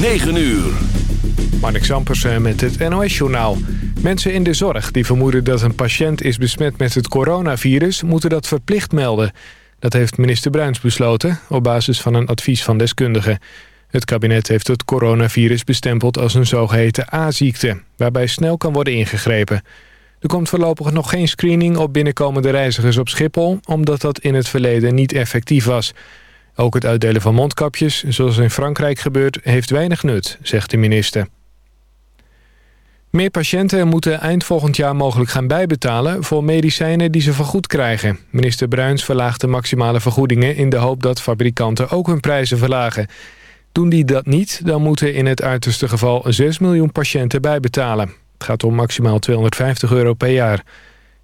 9 uur. Marnik Zampersen met het NOS-journaal. Mensen in de zorg die vermoeden dat een patiënt is besmet met het coronavirus... moeten dat verplicht melden. Dat heeft minister Bruins besloten op basis van een advies van deskundigen. Het kabinet heeft het coronavirus bestempeld als een zogeheten A-ziekte... waarbij snel kan worden ingegrepen. Er komt voorlopig nog geen screening op binnenkomende reizigers op Schiphol... omdat dat in het verleden niet effectief was... Ook het uitdelen van mondkapjes, zoals in Frankrijk gebeurt, heeft weinig nut, zegt de minister. Meer patiënten moeten eind volgend jaar mogelijk gaan bijbetalen... voor medicijnen die ze vergoed krijgen. Minister Bruins verlaagt de maximale vergoedingen... in de hoop dat fabrikanten ook hun prijzen verlagen. Doen die dat niet, dan moeten in het uiterste geval 6 miljoen patiënten bijbetalen. Het gaat om maximaal 250 euro per jaar.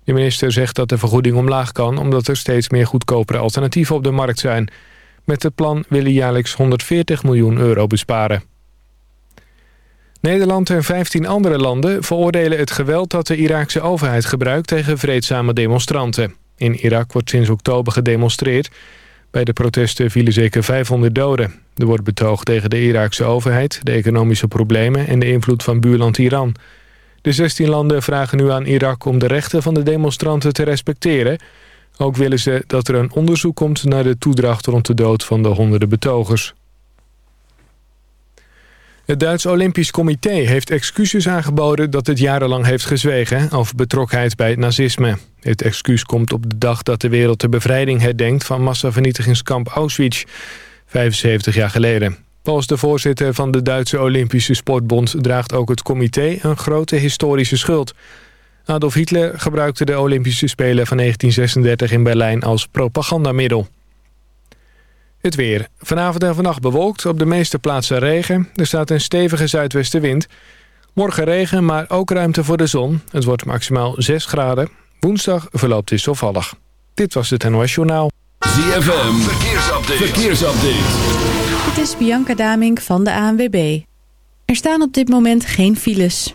De minister zegt dat de vergoeding omlaag kan... omdat er steeds meer goedkopere alternatieven op de markt zijn... Met het plan willen jaarlijks 140 miljoen euro besparen. Nederland en 15 andere landen veroordelen het geweld dat de Iraakse overheid gebruikt tegen vreedzame demonstranten. In Irak wordt sinds oktober gedemonstreerd. Bij de protesten vielen zeker 500 doden. Er wordt betoogd tegen de Iraakse overheid, de economische problemen en de invloed van buurland Iran. De 16 landen vragen nu aan Irak om de rechten van de demonstranten te respecteren... Ook willen ze dat er een onderzoek komt naar de toedracht rond de dood van de honderden betogers. Het Duits Olympisch Comité heeft excuses aangeboden dat het jarenlang heeft gezwegen over betrokkenheid bij het nazisme. Het excuus komt op de dag dat de wereld de bevrijding herdenkt van massavernietigingskamp Auschwitz, 75 jaar geleden. Volgens de voorzitter van de Duitse Olympische Sportbond draagt ook het comité een grote historische schuld. Adolf Hitler gebruikte de Olympische Spelen van 1936 in Berlijn als propagandamiddel. Het weer. Vanavond en vannacht bewolkt, op de meeste plaatsen regen. Er staat een stevige zuidwestenwind. Morgen regen, maar ook ruimte voor de zon. Het wordt maximaal 6 graden. Woensdag verloopt wisselvallig. Dit was het NOS Journaal. ZFM, verkeersupdate. verkeersupdate. Dit is Bianca Damink van de ANWB. Er staan op dit moment geen files.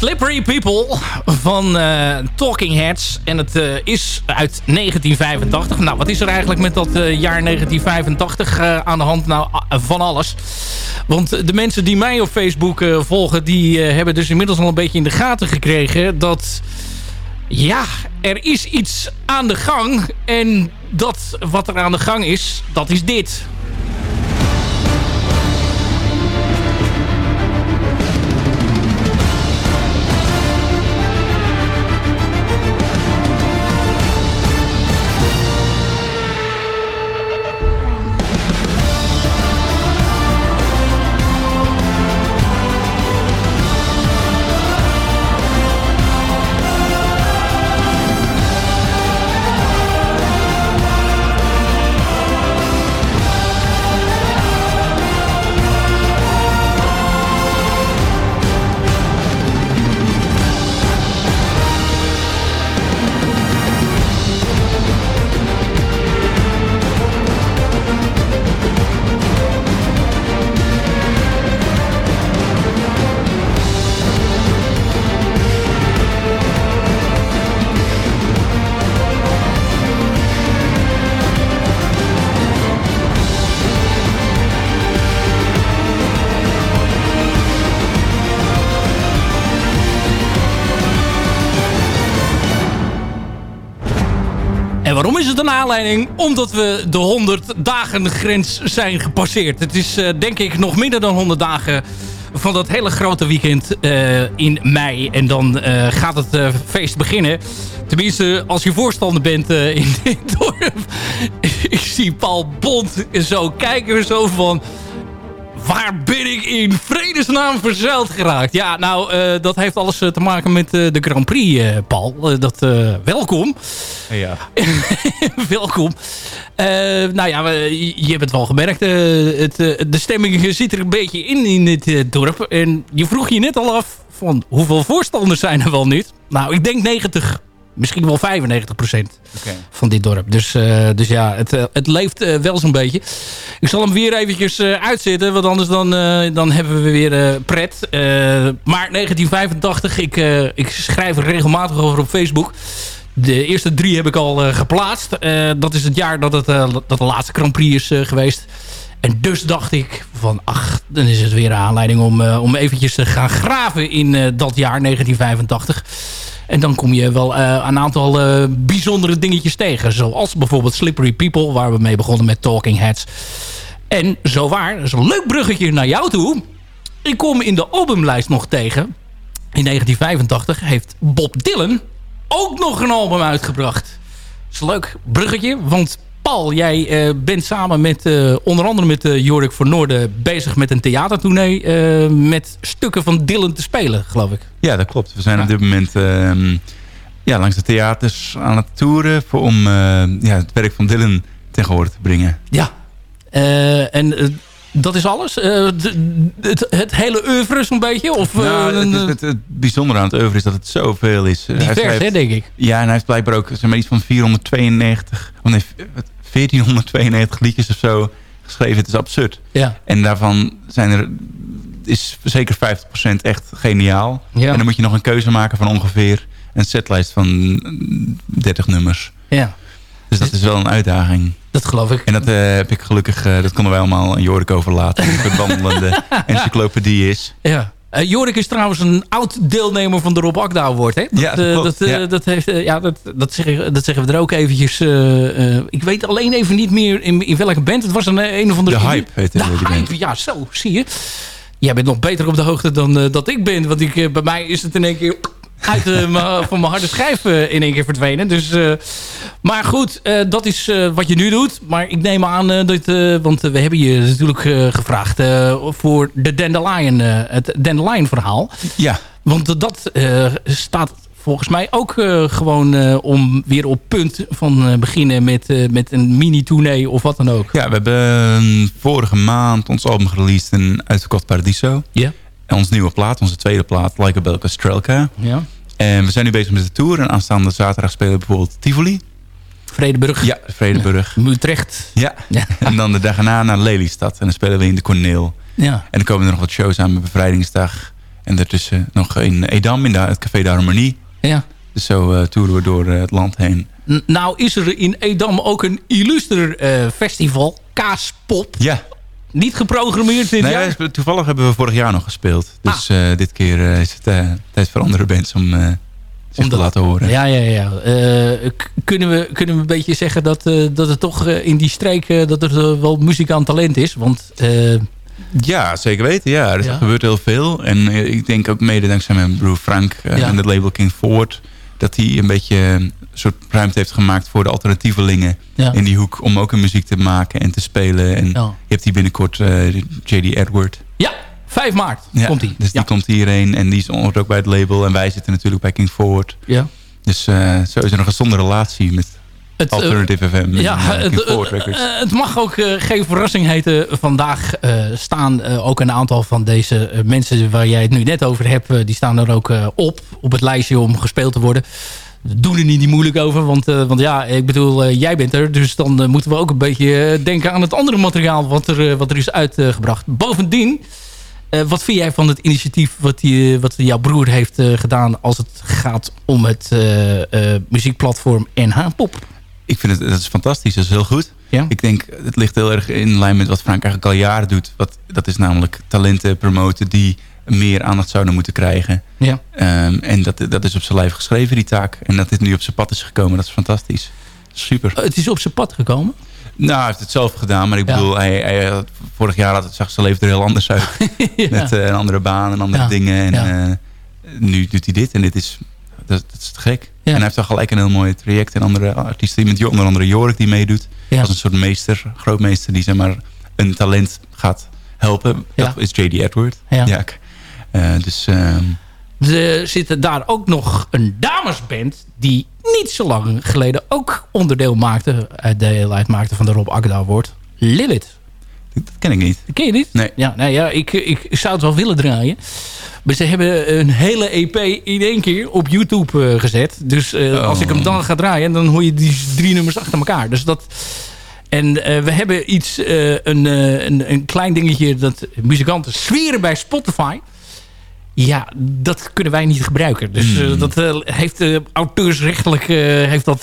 Slippery People van uh, Talking Heads. En het uh, is uit 1985. Nou, wat is er eigenlijk met dat uh, jaar 1985 aan de hand? Nou, van alles. Want de mensen die mij op Facebook volgen... die hebben dus inmiddels al een beetje in de gaten gekregen... dat... Ja, er is iets aan de gang. En dat wat er aan de gang is, dat is dit. Een aanleiding omdat we de 100 dagen grens zijn gepasseerd. Het is uh, denk ik nog minder dan 100 dagen van dat hele grote weekend uh, in mei. En dan uh, gaat het feest beginnen. Tenminste, als je voorstander bent in dit dorp. ik zie Paul Bond zo kijken zo van waar ben ik in vredesnaam verzeild geraakt? Ja, nou, uh, dat heeft alles uh, te maken met uh, de Grand Prix, Paul. dat, welkom. Ja. welkom. nou ja, je hebt het wel gemerkt. Het, de stemming zit er een beetje in in dit dorp. En je vroeg je net al af van hoeveel voorstanders zijn er wel niet? Nou, ik denk 90 misschien wel 95% van dit dorp. Dus, uh, dus ja, het, uh, het leeft uh, wel zo'n beetje. Ik zal hem weer eventjes uitzetten, want anders dan, dan hebben we weer pret. maar 1985, ik, ik schrijf er regelmatig over op Facebook. De eerste drie heb ik al geplaatst. dat is het jaar dat, het, dat de laatste Grand Prix is geweest. En dus dacht ik van, ach, dan is het weer een aanleiding om, om eventjes te gaan graven in dat jaar 1985. En dan kom je wel uh, een aantal uh, bijzondere dingetjes tegen. Zoals bijvoorbeeld Slippery People, waar we mee begonnen met Talking Heads. En zo waar, dat is een leuk bruggetje naar jou toe. Ik kom in de albumlijst nog tegen. In 1985 heeft Bob Dylan ook nog een album uitgebracht. Dat is een leuk bruggetje, want Paul, jij uh, bent samen met uh, onder andere met uh, Jorik van Noorden bezig met een theatertournee met stukken van Dylan te spelen, geloof ik. Ja, dat klopt. We zijn ja. op dit moment ehm, ja, langs de theaters aan het toeren voor, om ja, het werk van Dylan ten gehoor te brengen. Ja, en dat is alles? het, het, hele oeuvre zo'n beetje? Of, nou, het, het, het, bijzondere aan het oeuvre is dat het zoveel is. Divers, hè, denk ik. Ja, en hij heeft blijkbaar ook zeg maar, iets van 492... Oh nee, 1492 liedjes of zo geschreven. Het is absurd. Ja. En daarvan zijn er, is zeker 50% echt geniaal. Ja. En dan moet je nog een keuze maken van ongeveer een setlijst van 30 nummers. Ja. Dus dat is wel een uitdaging. Dat geloof ik. En dat uh, heb ik gelukkig, uh, dat konden wij allemaal aan Jorik overlaten. een wandelende encyclopedie is. Ja. Uh, Jorik is trouwens een oud deelnemer van de Rob Akda Award. Hè? Dat, ja, dat, uh, dat, uh, ja. dat, heeft, ja, dat, dat, zeggen, dat zeggen we er ook eventjes. ik weet alleen even niet meer in, in welke band. Het was een, een of andere... De Hype heette de die Hype, ja, zo, zie je. Jij bent nog beter op de hoogte dan dat ik ben. Want ik, bij mij is het in één keer uit uh, van mijn harde schijf uh, in één keer verdwenen. Dus, uh, maar goed, dat is wat je nu doet. Maar ik neem aan dat... want we hebben je natuurlijk gevraagd voor de Dandelion, het Dandelion verhaal. Ja. Want dat staat volgens mij ook gewoon om weer op punt van beginnen met, met een mini-tournee of wat dan ook. Ja, we hebben vorige maand ons album gereleased in Uitverkocht Paradiso. Ja. En ons nieuwe plaat, onze tweede plaat, Like a Belka Strelka. Ja. En we zijn nu bezig met de tour. En aanstaande zaterdag spelen we bijvoorbeeld Tivoli. Vredeburg. Ja, Vredeburg. Ja. Utrecht. Ja. ja. En dan de dag erna naar Lelystad. En dan spelen we in de Corneel. Ja. En dan komen er nog wat shows aan met Bevrijdingsdag. En daartussen nog in Edam, in het Café de Harmonie. Ja. Dus zo uh, toeren we door uh, het land heen. N nou is er in Edam ook een illuster uh, festival, Kaaspop. Ja. Niet geprogrammeerd dit nee, jaar? Toevallig hebben we vorig jaar nog gespeeld. Dus ah. dit keer is het tijd voor andere bands om om te laten horen. Ja, ja, ja. kunnen, we, kunnen we een beetje zeggen dat, dat het toch in die streek dat er wel muziek aan talent is? Want... Ja, zeker weten. Ja, er ja. gebeurt heel veel. En ik denk ook mede dankzij mijn broer Frank uh, ja. en het label King Forward... dat hij een beetje soort ruimte heeft gemaakt voor de alternatievelingen ja. in die hoek... om ook een muziek te maken en te spelen. En je hebt hier binnenkort uh, J.D. Edward. Ja, 5 maart komt hij. Dus die komt hierheen en die is ook bij het label. En wij zitten natuurlijk bij King Forward. Ja. Dus uh, zo is er een gezonde relatie met het, Alternative FM. Ja, het, het, mag ook geen verrassing heten. Vandaag staan ook een aantal van deze mensen waar jij het nu net over hebt. die staan er ook op, op het lijstje om gespeeld te worden. Doen er niet moeilijk over, want, want ja, ik bedoel, jij bent er. Dus dan moeten we ook een beetje denken aan het andere materiaal wat er, wat er is uitgebracht. Bovendien, wat vind jij van het initiatief wat, die, wat jouw broer heeft gedaan... als het gaat om het muziekplatform NH Pop? ik vind het dat is fantastisch, dat is heel goed. Ja? Ik denk, het ligt heel erg in lijn met wat Frank eigenlijk al jaren doet. Wat, dat is namelijk talenten promoten die meer aandacht zouden moeten krijgen. Ja. Um, en dat, dat is op zijn lijf geschreven, die taak. En dat dit nu op zijn pad is gekomen, dat is fantastisch. Super. Het is op zijn pad gekomen? Nou, hij heeft het zelf gedaan. Maar ik ja. bedoel, hij, hij, vorig jaar had het, zag zijn leven er heel anders uit. ja. Met uh, een andere baan en andere dingen. En uh, nu doet hij dit. En dit is dat, dat is te gek. En hij heeft toch gelijk een heel mooi traject. En andere artiesten, met onder andere Jorik die meedoet. Als een soort meester, grootmeester die zeg maar een talent gaat helpen. Dat is J.D. Edward. Ja. Uh, dus... Um... Er zit daar ook nog een damesband die niet zo lang geleden ook onderdeel maakte, deel uitmaakte van de Rob Agda Award. Lilith. Dat ken ik niet. Dat ken je niet? Nee. Ja, nee, ja ik, ik zou het wel willen draaien. Maar ze hebben een hele EP in één keer op YouTube uh, gezet. Dus uh, oh. als ik hem dan ga draaien, dan hoor je die drie nummers achter elkaar. Dus dat... En uh, we hebben iets, een, een, een klein dingetje dat muzikanten zweren bij Spotify. Ja, dat kunnen wij niet gebruiken. Dus uh, dat uh, heeft uh, auteursrechtelijk heeft dat,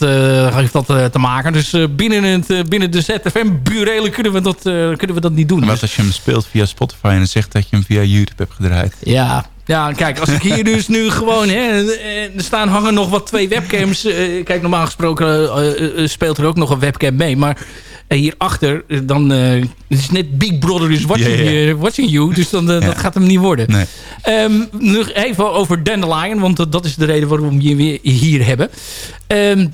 heeft dat te maken. Dus binnen, het, binnen de ZFM-burelen kunnen, we dat, kunnen we dat niet doen. Maar dus, als je hem speelt via Spotify en zegt dat je hem via YouTube hebt gedraaid. Ja, ja, kijk, als ik hier dus nu gewoon... Hè, er staan hangen nog wat twee webcams. kijk, normaal gesproken speelt er ook nog een webcam mee. Maar en hierachter, dan uh, het is net Big Brother is watching, ja. Uh, watching you. Dus dan, uh, Ja. dat gaat hem niet worden. Nee. Um, nog even over Dandelion. Want dat, dat is de reden waarom we je weer hier hebben. Um,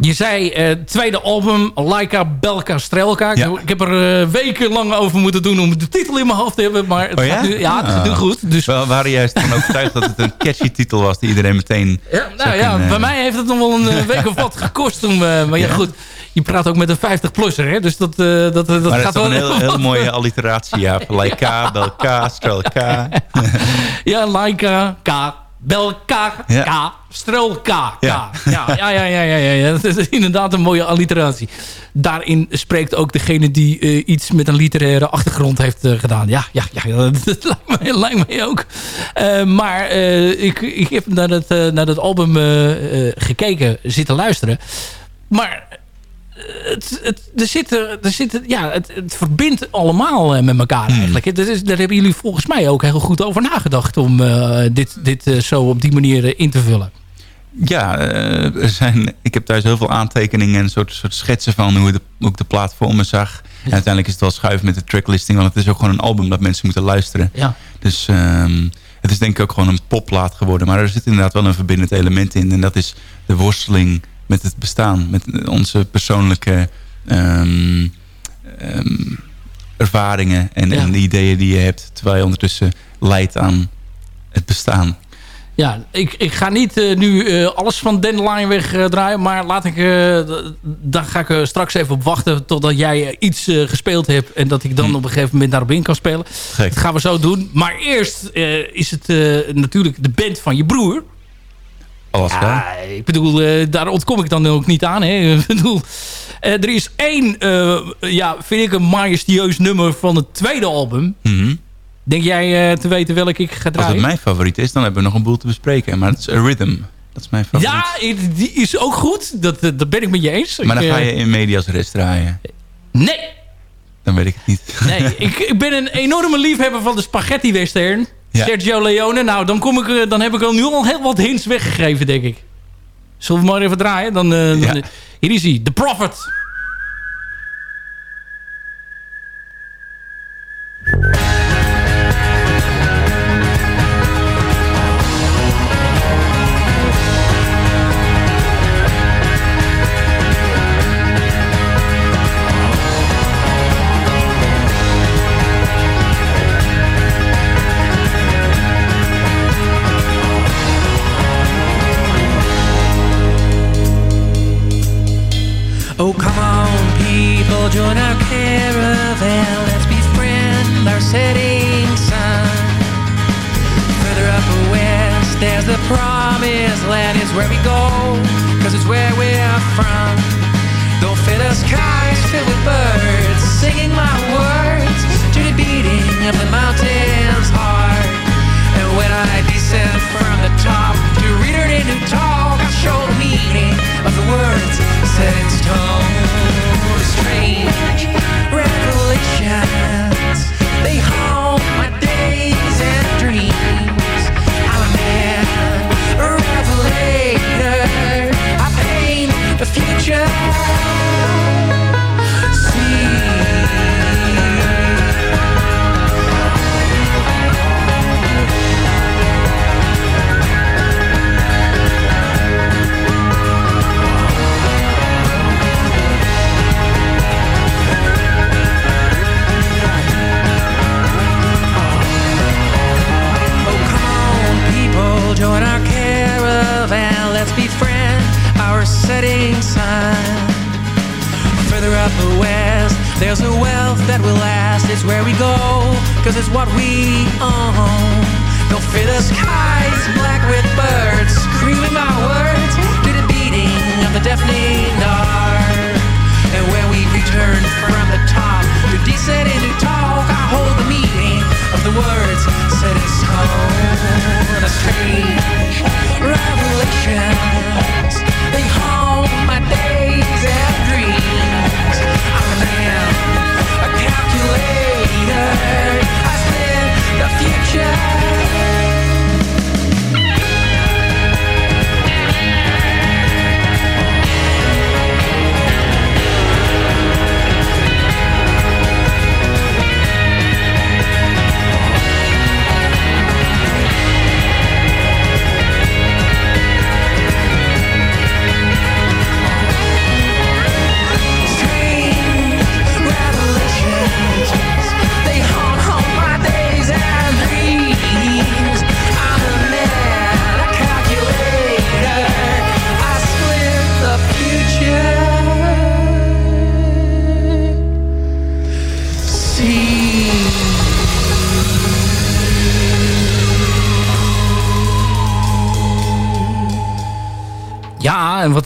je zei, uh, tweede album, Laika Belka Strelka. Ja. Ik heb er uh, weken lang over moeten doen om de titel in mijn hoofd te hebben. Maar het Oh gaat ja? nu, ja, het gaat nu Ah. goed. Dus, We waren juist van overtuigd dat het een catchy titel was die iedereen meteen... ja, nou ja, bij mij heeft het nog wel een week of wat gekost. Om, maar Ja. goed. Je praat ook met een 50-plusser, hè? Dus dat, uh, dat, dat Maar dat gaat is toch wel... een hele, hele mooie alliteratie, ja. Laika, Belka, Strelka. Ja, Laika, K, Belka. K, Strel, K. Ja. Ja. Ja, ja, ja, ja, ja, ja. Dat is inderdaad een mooie alliteratie. Daarin spreekt ook degene die eh, iets met een literaire achtergrond heeft eh, gedaan. Ja, ja, ja, dat, dat lijkt, mij, lijkt mij ook. Eh, maar eh, ik, ik heb naar dat, eh, naar dat album eh, eh, gekeken, zitten luisteren. Maar het, het, er er zitten, ja, het, het verbindt allemaal eh, met elkaar eigenlijk. hè. Dat is, daar hebben jullie volgens mij ook heel goed over nagedacht... om eh, dit, dit eh, zo op die manier in te vullen. Ja, er zijn, ik heb thuis heel veel aantekeningen en soort, soort schetsen van hoe, de, hoe ik de plaat voor me zag. En uiteindelijk is het wel schuiven met de tracklisting, want het is ook gewoon een album dat mensen moeten luisteren. Ja, Dus ehm, het is denk ik ook gewoon een popplaat geworden. Maar er zit inderdaad wel een verbindend element in. En dat is de worsteling met het bestaan. Met onze persoonlijke ehm, ehm, ervaringen en, Ja. en de ideeën die je hebt. Terwijl je ondertussen leidt aan het bestaan. ja ik, ik ga niet eh, nu eh, alles van Dandelion wegdraaien... maar laat ik, eh, daar ga ik straks even op wachten... totdat jij iets gespeeld hebt... en dat ik dan Hm. op een gegeven moment daarop in kan spelen. Gek. Dat gaan we zo doen. Maar eerst is het natuurlijk de band van je broer... Alaska. Ja, ik bedoel, eh, daar ontkom ik dan ook niet aan. Hè. Ik bedoel, eh, er is één, eh, ja, vind ik een majestueus nummer van het tweede album. Mhm. Denk jij te weten welke ik ga draaien? Als het mijn favoriet is, dan hebben we nog een boel te bespreken. Maar het is A Rhythm. Dat is mijn favoriet. Ja, die is ook goed. Dat, dat ben ik met je eens. Maar dan ik, ga je in medias rest draaien. Nee. Dan weet ik het niet. Nee, ik, ik ben een enorme liefhebber van de spaghetti western. Sergio Leone. Nou, dan, kom ik, dan heb ik al nu al heel wat hints weggegeven, denk ik. Zullen we maar even draaien? Dan, uh, dan hier is hij, The Prophet.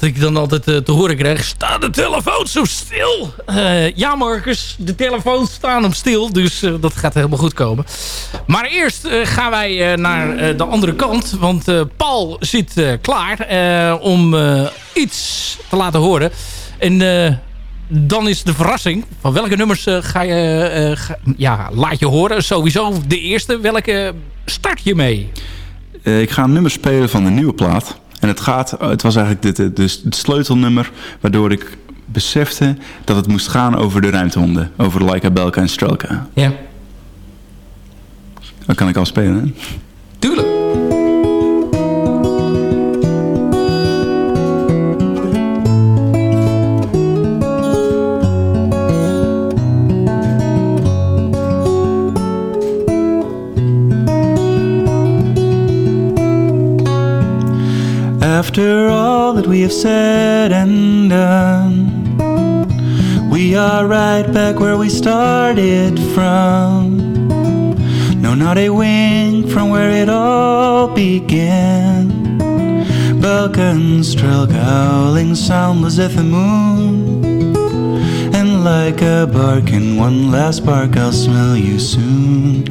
Wat ik dan altijd uh, te horen krijg... Staat de telefoon zo stil? Uh, ja, Marcus, de telefoons staan hem stil. Dus uh, dat gaat helemaal goed komen. Maar eerst gaan wij naar de andere kant. Want Paul zit klaar om iets te laten horen. En dan is de verrassing. Van welke nummers ga je, ja, laat je horen? Sowieso de eerste. Welke start je mee? ik ga een nummer spelen van de nieuwe plaat. En het, gaat, het was eigenlijk dit, dus het sleutelnummer waardoor ik besefte dat het moest gaan over de ruimtehonden. Over Laika, Belka en Strelka. Ja. Dan kan ik al spelen, hè? Tuurlijk. After all that we have said and done, we are right back where we started from. No, not a wing from where it all began. Strelka howling soundless at the moon. And like a bark in one last bark, I'll smell you soon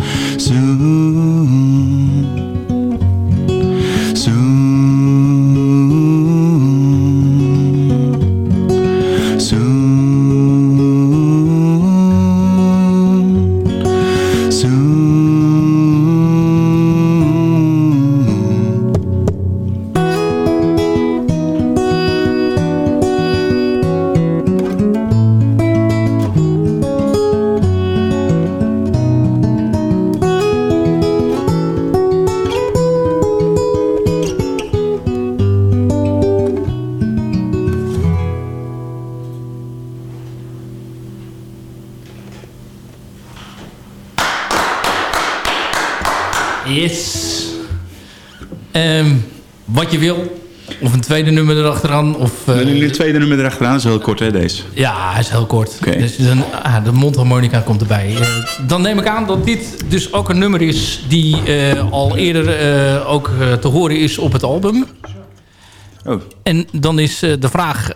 wat je wil. Of een tweede nummer erachteraan. Of, uh, nu het tweede nummer erachteraan is heel kort, hè, deze? Ja, hij is heel kort. Dus dan, ah, de mondharmonica komt erbij. Uh, dan neem ik aan dat dit dus ook een nummer is... die uh, al eerder ook te horen is op het album. Oh. En dan is de vraag...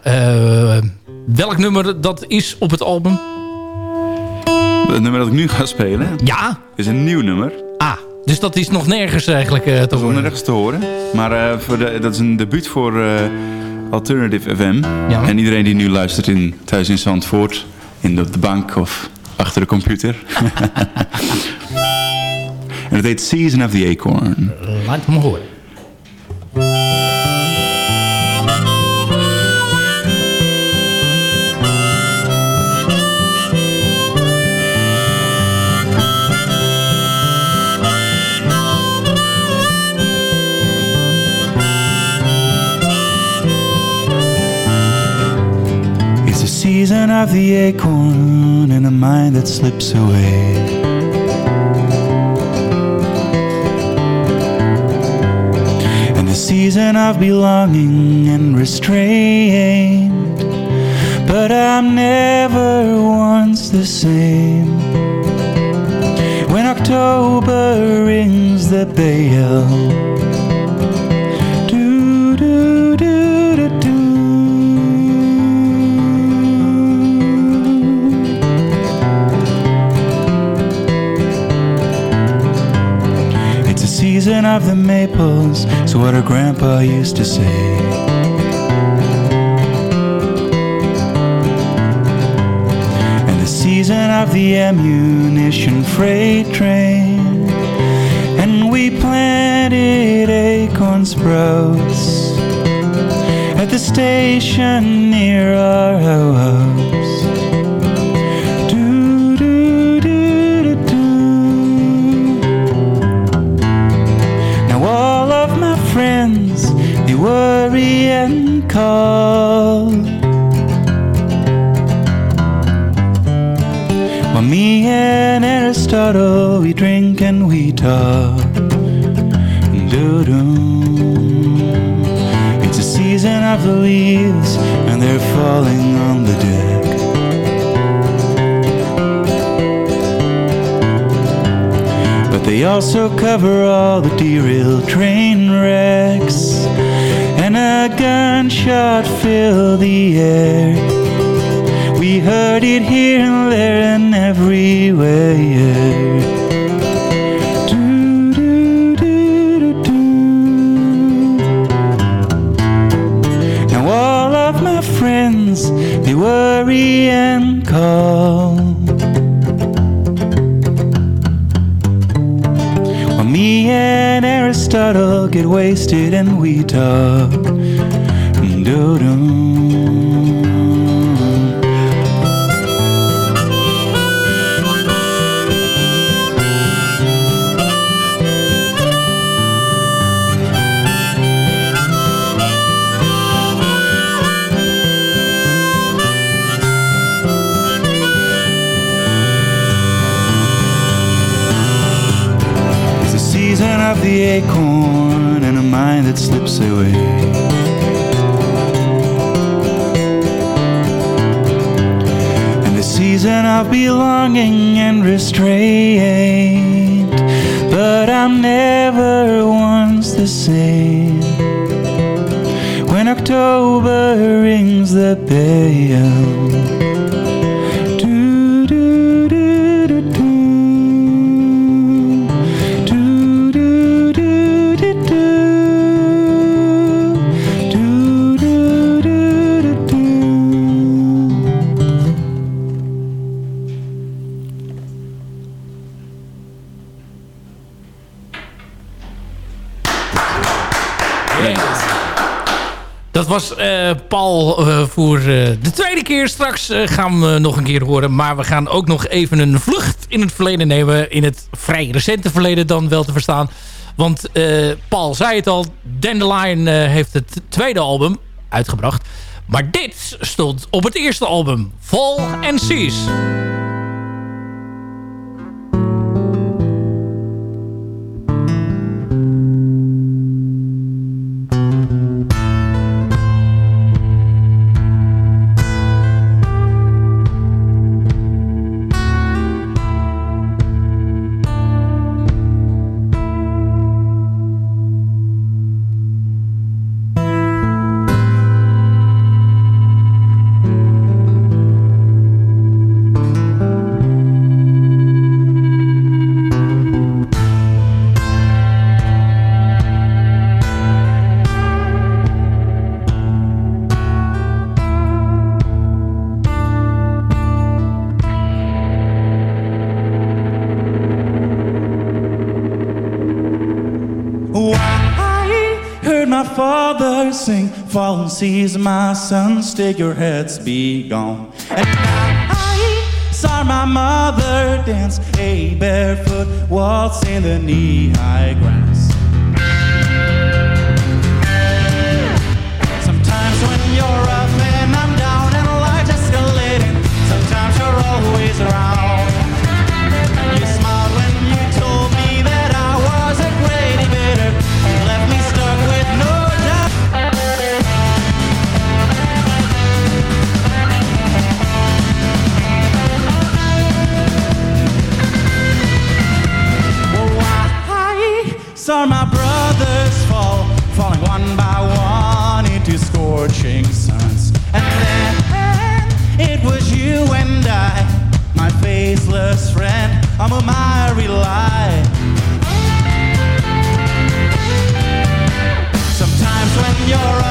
welk nummer dat is op het album? Het nummer dat ik nu ga spelen? Ja. Is een nieuw nummer. Ah. Dus dat is nog nergens eigenlijk uh, te horen? nergens te horen. Maar uh, voor de, dat is een debuut voor uh, Alternative FM. Ja. En iedereen die nu luistert in, thuis in Zandvoort... in de, de bank of achter de computer. en het heet Season of the Acorn. Laat hem horen. Season of the acorn in a mind that slips away. And the season of belonging and restraint. But I'm never once the same. When October rings the bell season of the maples is what our grandpa used to say. And the season of the ammunition freight train. And we planted acorn sprouts at the station near our house. And we talk. It's a season of the leaves, and they're falling on the deck. But they also cover all the derailed train wrecks and a gunshot filled the air. We heard it here and there and everywhere. Friends they worry and call. While me and Aristotle get wasted and we talk. Acorn and a mind that slips away. And the season of belonging and restraint. But I'm never once the same. When October rings the bell. Was Paul voor de tweede keer. Straks gaan we nog een keer horen. Maar we gaan ook nog even een vlucht in het verleden nemen. In het vrij recente verleden dan wel te verstaan. Want Paul zei het al. Dandelion heeft het tweede album uitgebracht. Maar dit stond op het eerste album. Fall and. Seas, my son, stick your heads be gone. And I saw my mother dance a barefoot waltz in the knee-high grass. Sometimes when you're up and I'm down and life's escalating, sometimes you're always around. Saw my brothers fall, falling one by one into scorching suns. And then it was you and I, my faceless friend, on whom I rely. Sometimes when you're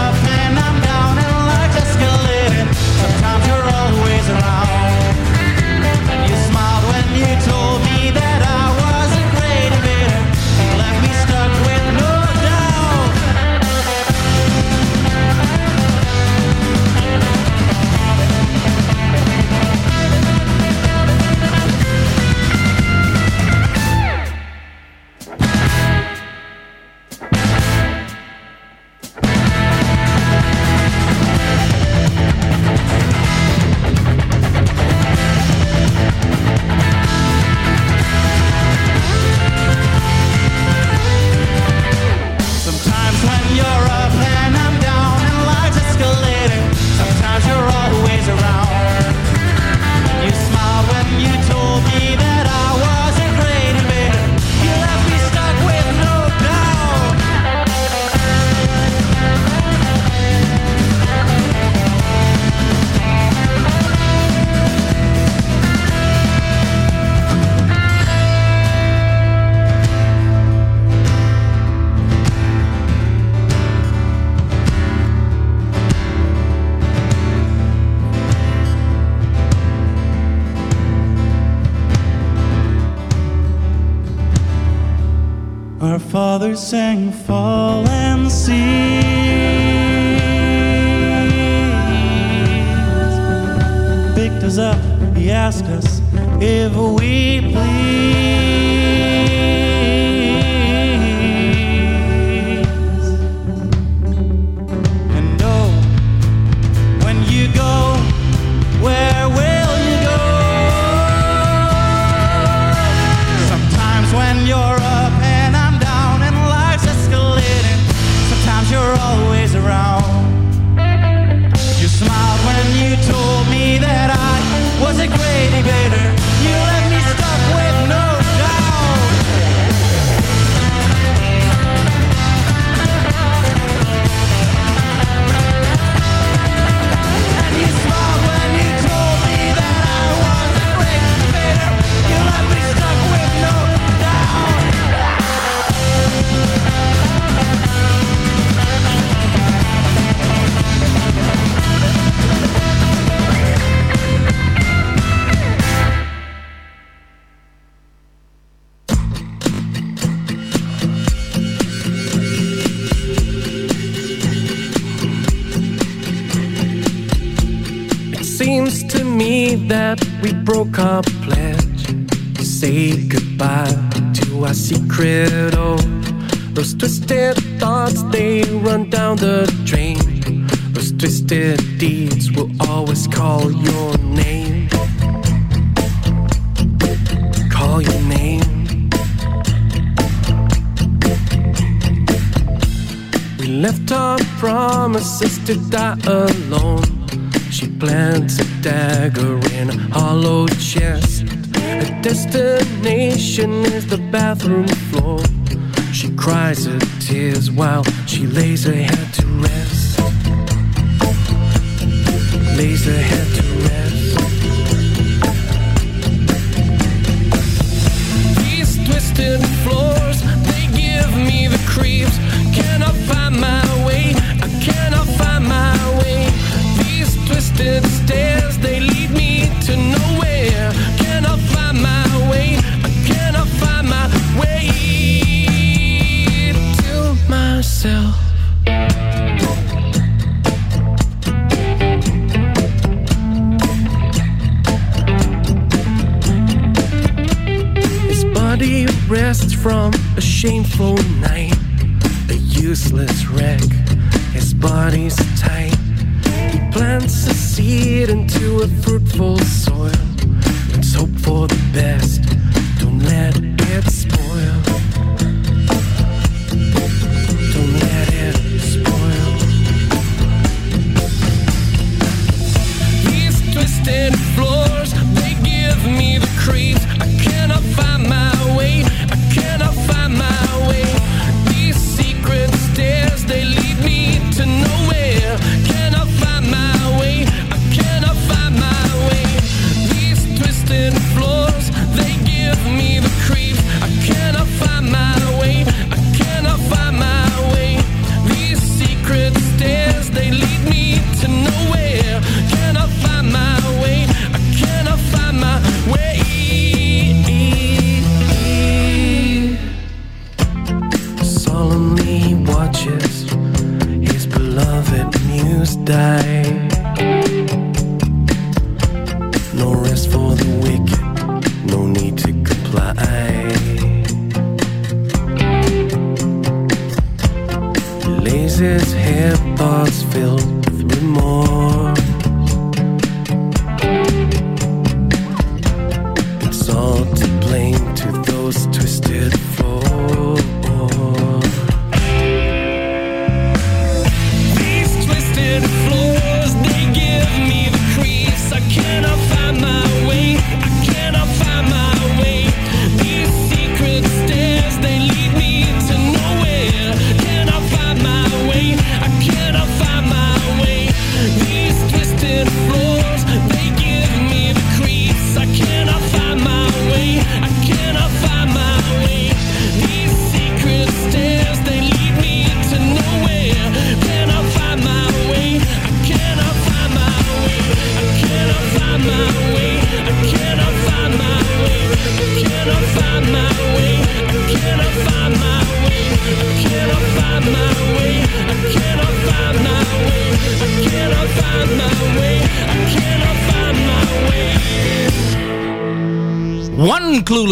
sang to our secret oath. Those twisted thoughts, they run down the drain. Those twisted deeds will always call your name. Call your name. We left our promises to die alone. She plants a dagger in a hollow chest. Her destination is the bathroom floor. She cries her tears while she lays her head to rest. Lays her head to shameful night,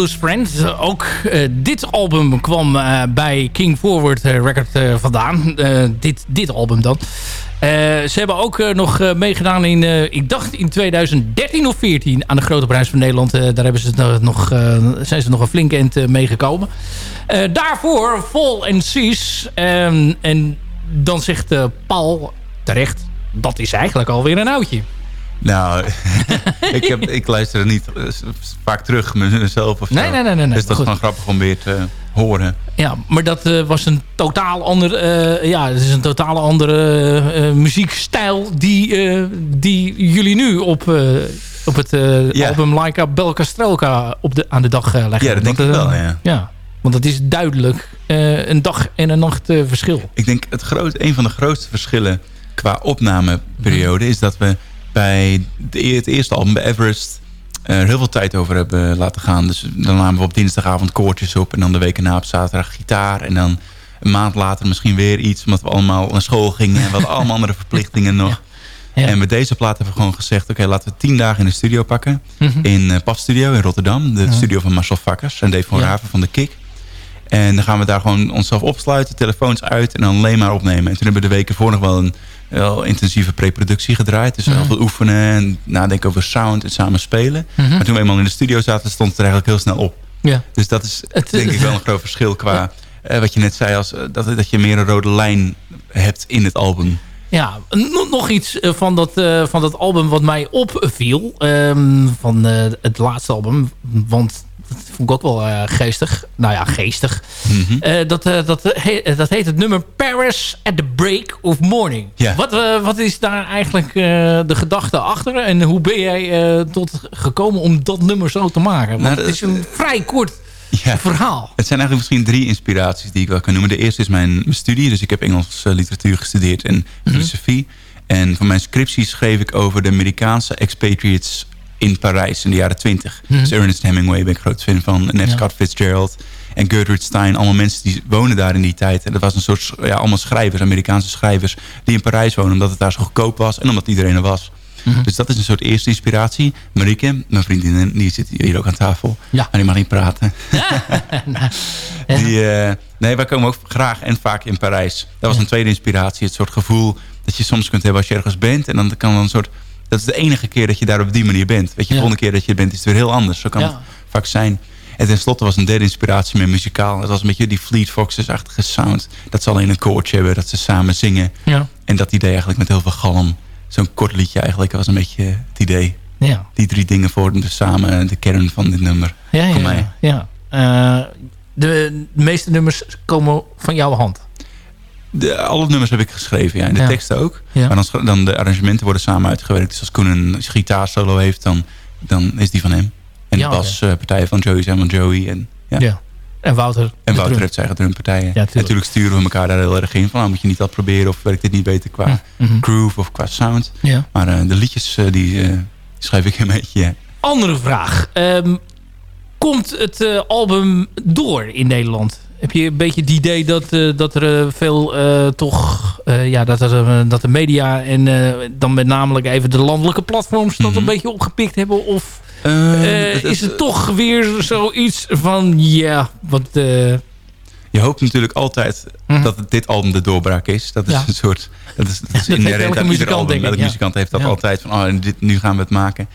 One Clueless Friend. Uh, ook uh, dit album kwam uh, bij King Forward Record vandaan. dit, dit album dan. ze hebben ook nog meegedaan in, ik dacht in 2013 of 14 aan de Grote Prijs van Nederland. daar hebben ze nog, zijn ze nog een flink eind meegekomen. daarvoor Fall and Cease. en dan zegt Paul terecht, dat is eigenlijk alweer een oudje. Nou, ik, heb, ik luister niet vaak terug mezelf of zo. Nee, nee, nee. nee. Dus dat is gewoon grappig om weer te horen. Ja, maar dat uh, was een totaal ander, uh, ja, het is een totaal andere uh, muziekstijl die, die jullie nu op, op het ja. album Laika Belka Strelka op de, aan de dag leggen. Ja, dat denk ik wel, ja. ja. Want het is duidelijk een dag en een nacht verschil. Ik denk het groot, een van de grootste verschillen qua opnameperiode is dat we bij de, het eerste album, bij Everest, er heel veel tijd over hebben laten gaan. Dus dan namen we op dinsdagavond koortjes op. En dan de week erna op zaterdag gitaar. En dan een maand later misschien weer iets. Omdat we allemaal naar school gingen. En we hadden allemaal andere verplichtingen nog. Ja. En met deze plaat hebben we gewoon gezegd... oké, laten we tien dagen in de studio pakken. Mhm. In uh, PAF Studio in Rotterdam. De Ja. studio van Marcel Vakkers en Dave van Ja. Raven van de Kik. En dan gaan we daar gewoon onszelf opsluiten, telefoons uit... en dan alleen maar opnemen. En toen hebben we de weken voor nog wel een wel intensieve preproductie gedraaid. Dus Mhm. heel veel oefenen en nadenken over sound en samen spelen. Mhm. Maar toen we eenmaal in de studio zaten, stond het er eigenlijk heel snel op. Ja. Dus dat is Het- denk ik wel een groot verschil qua... eh, wat je net zei, als, eh, dat, dat je meer een rode lijn hebt in het album. Ja, no- nog iets eh, van dat, van dat album wat mij opviel. ehm, van het laatste album. Want vond ik ook wel eh, geestig. Nou ja, geestig. Mhm. Eh, dat, eh, dat, he- dat heet het nummer Paris at the Break of Morning. Wat, wat is daar eigenlijk de gedachte achter? En hoe ben jij tot gekomen om dat nummer zo te maken? Want Nou, het is een vrij kort verhaal. Het zijn eigenlijk misschien drie inspiraties die ik wel kan noemen. De eerste is mijn, mijn studie. Dus ik heb Engels literatuur gestudeerd en Mhm. filosofie. En voor mijn scriptie schreef ik over de Amerikaanse expatriates in Parijs in de jaren twintig. Mhm. Dus Ernest Hemingway ben ik groot fan van. En F. Scott Fitzgerald en Gertrude Stein. Allemaal mensen die wonen daar in die tijd. En dat was een soort, ja, allemaal schrijvers, Amerikaanse schrijvers... die in Parijs wonen omdat het daar zo goedkoop was... en omdat iedereen er was. Mhm. Dus dat is een soort eerste inspiratie. Marieke, mijn vriendin, die zit hier ook aan tafel. Ja. Maar die mag niet praten. Ja. Die, eh, nee, wij komen ook graag en vaak in Parijs. Dat was een tweede inspiratie. Het soort gevoel dat je soms kunt hebben als je ergens bent. En dan kan dan een soort... Dat is de enige keer dat je daar op die manier bent. Weet je, de volgende keer dat je er bent is het weer heel anders. Zo kan het vaak zijn. En tenslotte was een derde inspiratie met muzikaal. Dat was een beetje die Fleet Foxes-achtige sound. Dat ze alleen een koortje hebben, dat ze samen zingen. Ja. En dat idee eigenlijk met heel veel galm. Zo'n kort liedje eigenlijk was een beetje het idee. Ja. Die drie dingen vormden samen de kern van dit nummer. Ja, ja, mij. ja. Eh, de meeste nummers komen van jouw hand. De, alle nummers heb ik geschreven, ja. En de Ja. teksten ook. Ja. Maar dan, dan de arrangementen worden samen uitgewerkt. Dus als Koen een gitaarsolo heeft, dan, dan is die van hem. En Ja, de baspartijen van Joey zijn van Joey. En, ja. Ja. En Wouter. en Wouter drum. heeft zijn eigen drumpartijen. Ja, en tuurlijk. natuurlijk sturen we elkaar daar heel erg in. Van, nou, moet je niet dat proberen of werkt dit niet beter qua Mhm. groove of qua sound. Ja. Maar eh, de liedjes, eh, die eh, schrijf ik een beetje. Andere vraag. Ehm, komt het eh, album door in Nederland? Heb je een beetje het idee dat, eh, dat er eh, veel eh, toch... ja, dat, er, dat de media en dan met namelijk even de landelijke platforms... dat Mhm. een beetje opgepikt hebben? Of Eh, eh, het- is het toch weer zoiets van... Ja, wat... Je hoopt natuurlijk altijd Mhm. dat dit album de doorbraak is. Dat is Ja. een soort... Dat is, dat is inherent aan muzikant, album. Elke ja. muzikant heeft dat Ja. altijd van... Oh, dit, nu gaan we het maken.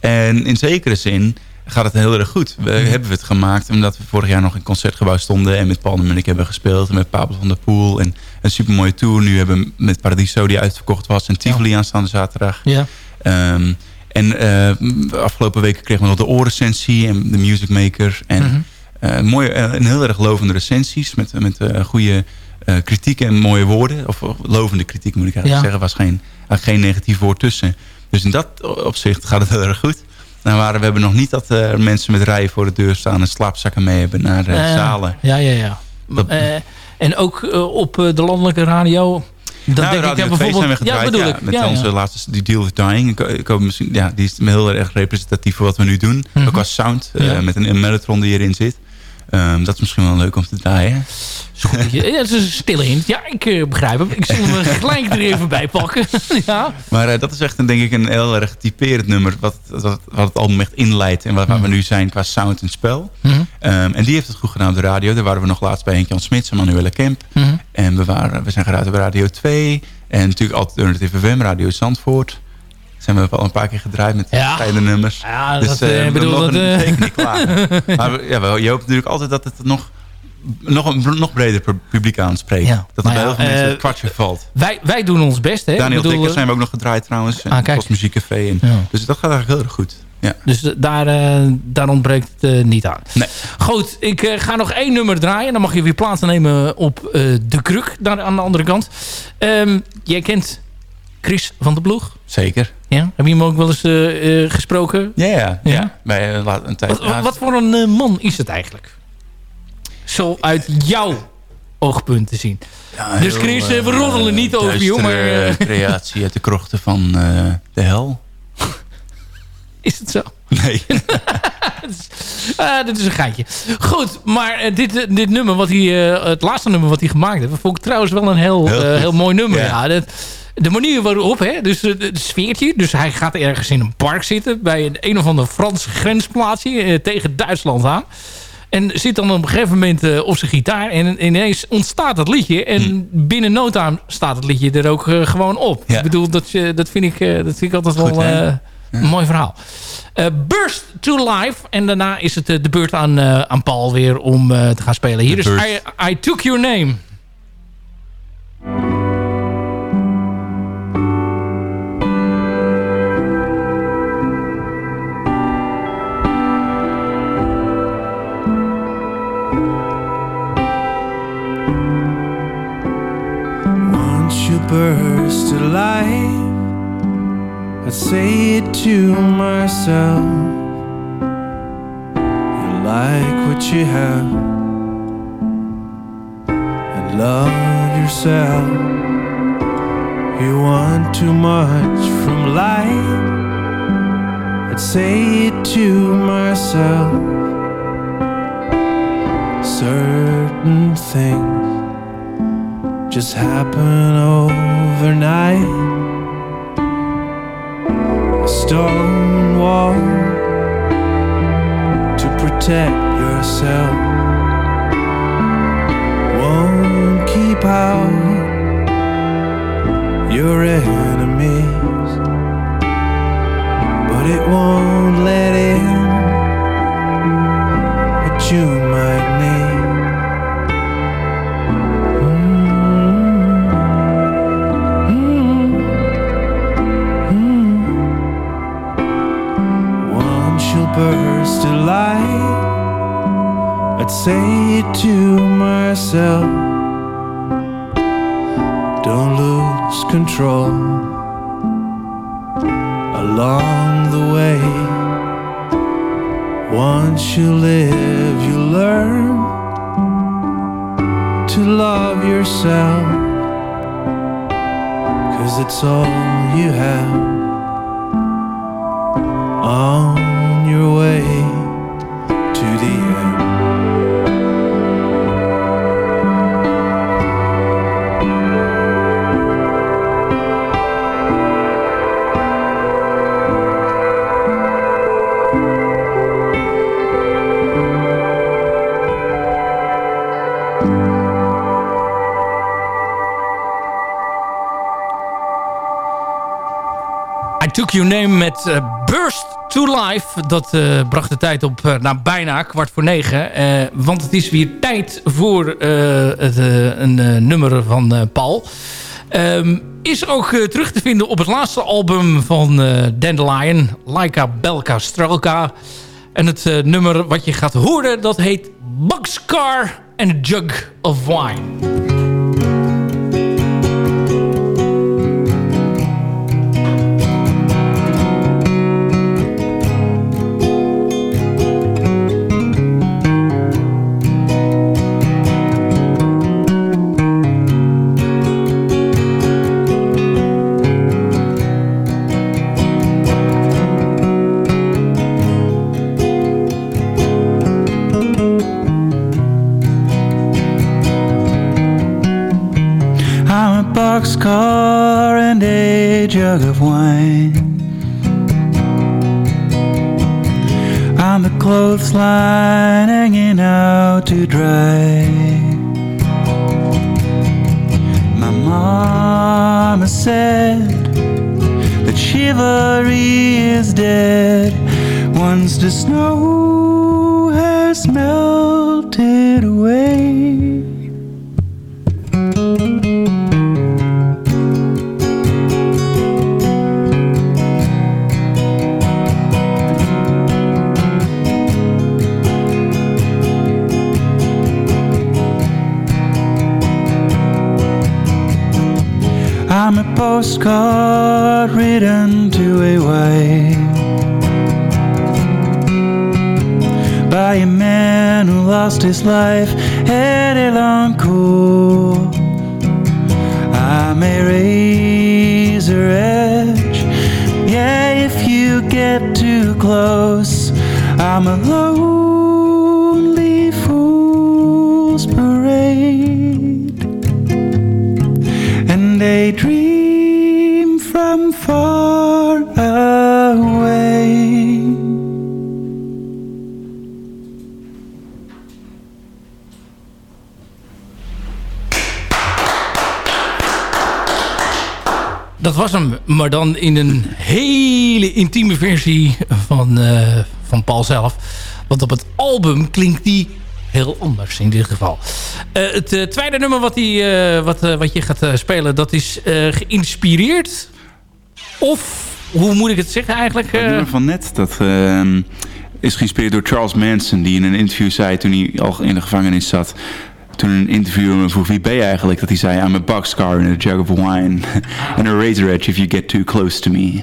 En in zekere zin gaat het heel erg goed. We Mhm. hebben het gemaakt omdat we vorig jaar nog in Concertgebouw stonden... en met Paul de Munnik hebben gespeeld en met Pablo van der Poel... en een supermooie tour nu hebben met Paradiso die uitverkocht was... en Tivoli aanstaande zaterdag. ja. Ehm, en eh, afgelopen weken kregen we nog de oorrecensie en de Music Maker. En Mhm. eh, mooie, eh, een heel erg lovende recensies met, met goede kritiek en mooie woorden. Of of lovende kritiek moet ik eigenlijk Ja. zeggen. Er was geen, geen negatief woord tussen. Dus in dat opzicht gaat het heel erg goed. Nou, maar we hebben nog niet dat eh, mensen met rijen voor de deur staan... en slaapzakken mee hebben naar de Eh, zalen. Ja, ja, ja. Dat- Eh, en ook eh, op eh, de landelijke radio... Dan nou, denk ik Radio dan 2 zijn we bijvoorbeeld... gedraaid, ja, bedoel ja, ik. met Ja, onze ja. laatste die Deal with Dying. Ik, ik misschien, ja, die is heel erg representatief voor wat we nu doen. Mhm. Ook als sound, eh, met een, een mellotron die erin zit. Ehm, dat is misschien wel leuk om te draaien. Goed dat Ja, is een stille hint. Ja, ik eh, begrijp hem. Ik zal hem er gelijk er even bij pakken. ja. Maar eh, dat is echt een, denk ik een heel erg typerend nummer. Wat, wat, wat het album echt inleidt. En waar, waar we nu zijn qua sound en spel. Mhm. Ehm, en die heeft het goed gedaan op de radio. Daar waren we nog laatst bij Henk-Jan Smits en Manuele Kemp. Mhm. En we, waren, we zijn geruid op Radio 2. En natuurlijk Alternative FM, Radio Zandvoort. Zijn we al een paar keer gedraaid met Ja. verschillende nummers. Ja, Dus dat eh, eh, we bedoel mogen dat... eh, zeker niet klagen. maar ja, we- je hoopt natuurlijk altijd dat het nog, nog een nog breder pu- publiek aanspreekt. Ja. Dat er bij ja, heel veel mensen eh, het kwartje valt. wij, wij doen ons best, hè? Daniel bedoel, Dikkers eh, zijn we ook nog gedraaid trouwens. Ah, kijk. Als muziekcafé. En, Ja. Dus dat gaat eigenlijk heel erg goed. Ja. Dus daar, daar ontbreekt het eh, niet aan. Nee. Goed, ik eh, ga nog één nummer draaien. Dan mag je weer plaatsnemen op eh, de kruk, daar aan de andere kant. Ehm, jij kent Chris van der Ploeg. Zeker. Ja? Heb je hem ook wel eens eh, eh, gesproken? Ja, ja. Ja? Bij eh, een tijd. Wat, wat voor een man is het eigenlijk? Zo uit jouw oogpunt te zien. ja, dus Chris, we roddelen niet over je, maar, creatie uit de krochten van de hel. Is het zo? Nee. Dit is een geitje. Goed, maar dit, dit nummer, wat hij, het laatste nummer wat hij gemaakt heeft... vond ik trouwens wel een heel, Heel heel mooi nummer. Ja. Ja. dat, de manier waarop, hè, dus het sfeertje. Dus hij gaat ergens in een park zitten bij een, een of ander Franse grensplaatsje eh, tegen Duitsland aan. En zit dan op een gegeven moment eh, op zijn gitaar. En ineens ontstaat dat liedje. En binnen no time staat het liedje er ook eh, gewoon op. Ja. Ik bedoel, dat, je- dat, vind ik, dat vind ik altijd Goed, wel een mooi verhaal. Burst to Life. En daarna is het de beurt aan, aan Paul weer om te gaan spelen. Hier is Burst. I, I Took Your Name. Burst to life, I'd say it to myself. You like what you have, and love yourself. You want too much from life, I'd say it to myself. Certain things just happen overnight. A stone wall to protect yourself met eh, Burst to Life. Dat eh, bracht de tijd op eh, naar bijna kwart voor negen. Want het is weer tijd voor een nummer van Paul. Ehm, is ook terug te vinden op het laatste album van Dandelion. Laika Belka Strelka. En het nummer wat je gaat horen, dat heet Boxcar and a Jug of Wine. The clothesline his life dat was hem. Maar dan in een hele intieme versie van, eh, van Paul zelf. Want op het album klinkt die heel anders in dit geval. Eh, het eh, tweede nummer wat, die, wat, wat je gaat spelen... dat is geïnspireerd? Of, hoe moet ik het zeggen eigenlijk? Het nummer van net, dat ehm, is geïnspireerd door Charles Manson... die in een interview zei toen hij al in de gevangenis zat... toen een interview vroeg wie ben je eigenlijk... dat hij zei I'm a boxcar in a jug of wine... and a razor edge if you get too close to me.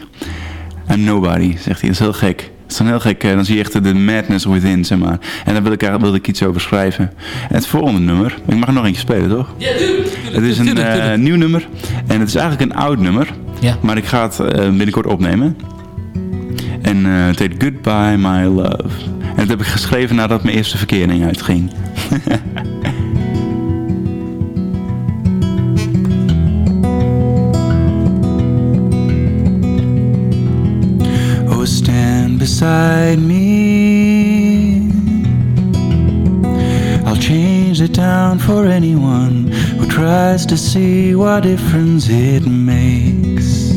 I'm nobody, zegt hij. Dat is heel gek. Dat is dan heel gek. Dan zie je echt de madness within, zeg maar. En daar wil ik, wilde ik iets over schrijven. En het volgende nummer... Ik mag er nog eentje spelen, toch? Ja, tuurlijk. Het is een eh, nieuw nummer. En het is eigenlijk een oud nummer. Ja. Maar ik ga het eh, binnenkort opnemen. En eh, het heet Goodbye My Love. En dat heb ik geschreven nadat mijn eerste verkering uitging. beside me. I'll change the town for anyone who tries to see what difference it makes.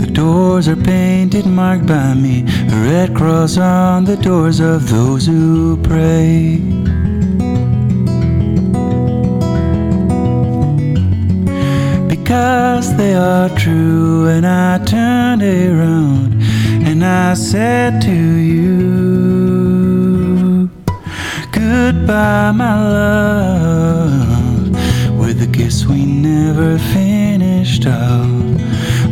The doors are painted, marked by me, a red cross on the doors of those who pray. Because they are true. And I turned around and I said to you, Goodbye, my love, with a kiss we never finished of.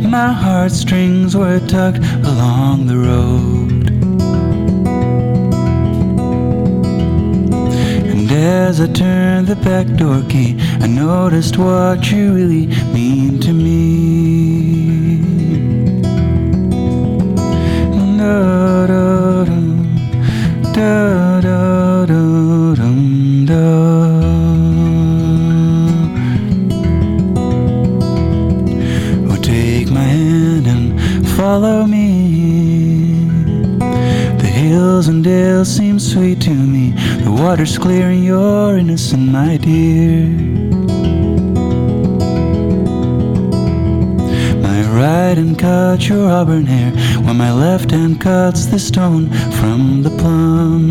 My heartstrings were tugged along the road. As I turned the back door key, I noticed what you really mean to me. Da, da, da, water's clear and you're innocent, my dear. My right hand cuts your auburn hair, while my left hand cuts the stone from the plum.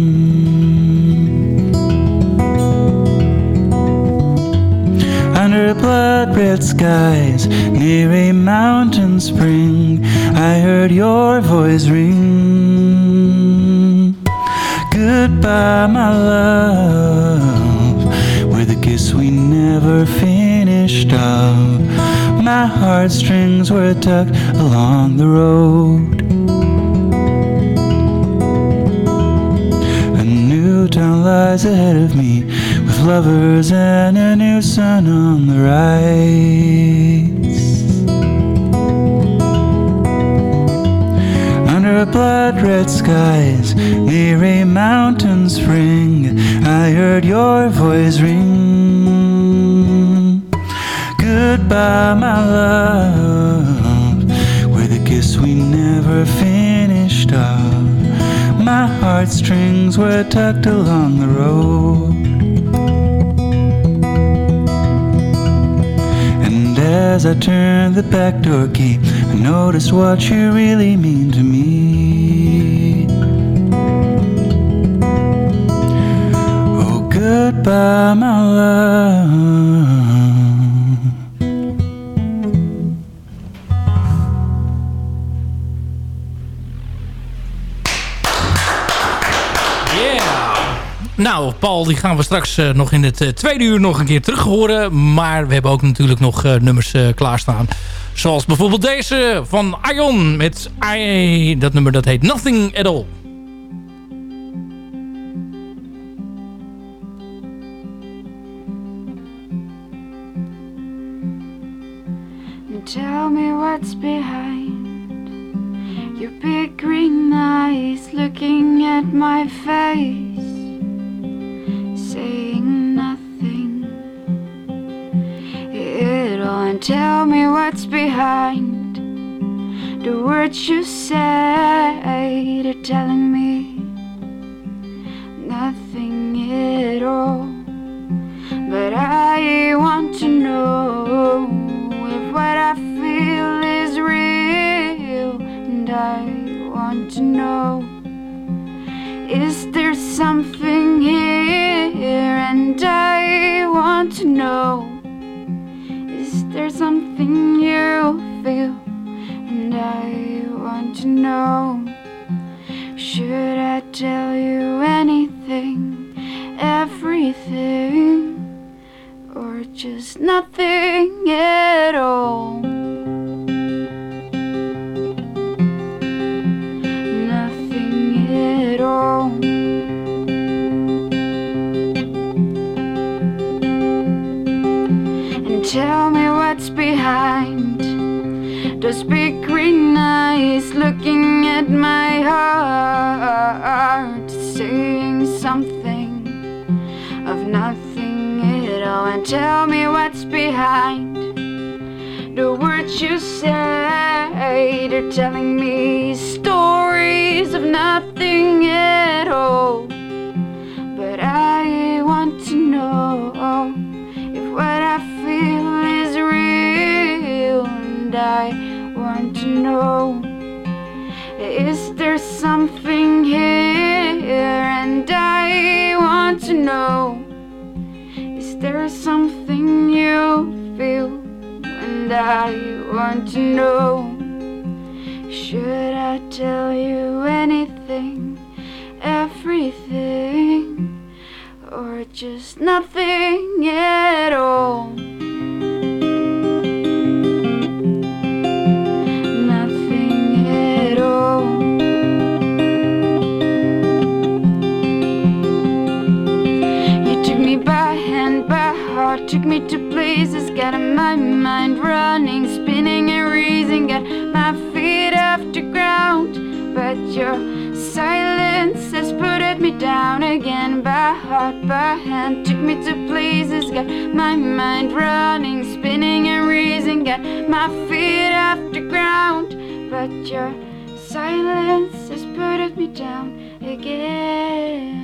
Under blood red skies, near a mountain spring, I heard your voice ring. Goodbye, my love, with a kiss we never finished of. My heartstrings were tucked along the road. A new town lies ahead of me, with lovers and a new sun on the rise. Blood red skies, near mountains mountain spring, I heard your voice ring. Goodbye, my love, with a kiss we never finished of. My heartstrings were tucked along the road. And as I turned the back door key, I noticed what you really mean to me. Goodbye! Nou, Paul, die gaan we straks eh, nog in het eh, tweede uur nog een keer terug horen. Maar we hebben ook natuurlijk nog eh, nummers klaarstaan. Zoals bijvoorbeeld deze van Ion met I, dat nummer dat heet Nothing At All. Behind your big green eyes looking at my face, saying nothing at all. And tell me what's behind the words you say, they're telling me nothing at all. But I want to I want to know. Is there something here? And I want to know. Is there something you feel? And I want to know. Should I tell you anything? Everything? Or just nothing at all? My heart, saying something of nothing at all. And tell me what's behind the words you say. They're telling me stories of nothing at all. But I want to know if what I feel is real, and I want to know is there something you feel, and I want to know should I tell you anything, everything? or just nothing at all. To got my mind running, spinning and raising, got my feet off the ground, but your silence has put me down again by heart, by hand. Took me to places, got my mind running, spinning and raising, got my feet off the ground. But your silence has put me down again.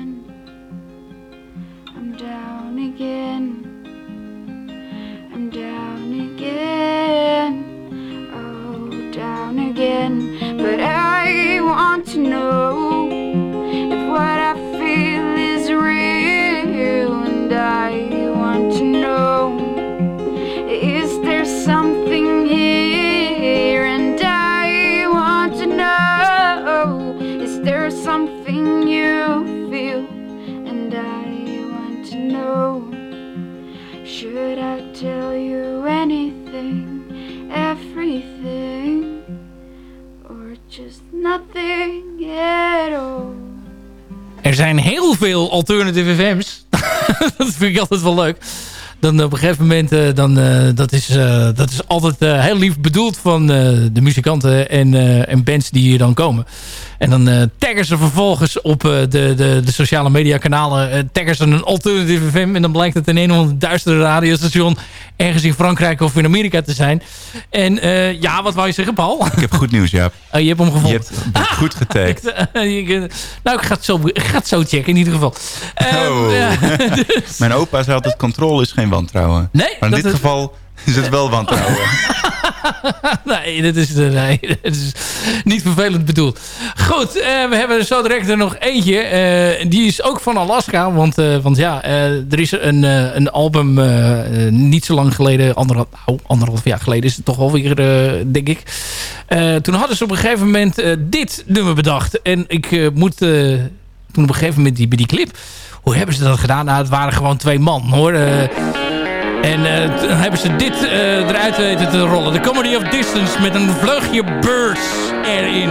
Veel alternative FM's. dat vind ik altijd wel leuk. Dan op een gegeven moment, uh, dan, uh, dat, is, uh, dat is altijd heel lief bedoeld van de muzikanten en, en bands die hier dan komen. En dan taggen ze vervolgens op de, de, de sociale media kanalen taggen ze een alternative FM. En dan blijkt het in een of ander duistere radiostation ergens in Frankrijk of in Amerika te zijn. En ja, wat wou je zeggen, Paul? Ik heb goed nieuws, Jaap. Oh, je hebt hem gevonden. Je hebt ah, goed getagd. nou, ik ga, het zo, ik ga het zo checken in ieder geval. Oh. Ja, dus. Mijn opa zei altijd, controle is geen wantrouwen. Nee, maar in dit geval is het wel wantrouwen. nee, dat is, nee, dat is niet vervelend bedoeld. Goed, uh, we hebben zo direct er nog eentje. Uh, die is ook van Alaska. Want, ja, er is een, een album niet zo lang geleden. Anderhalf, oh, anderhalf jaar geleden is het toch alweer, denk ik. toen hadden ze op een gegeven moment dit nummer bedacht. En ik moet toen op een gegeven moment die, die clip... Hoe hebben ze dat gedaan? Nou, het waren gewoon twee man, hoor. En uh, toen hebben ze dit uh, eruit weten te rollen. The Comedy of Distance met een vleugje Birds erin.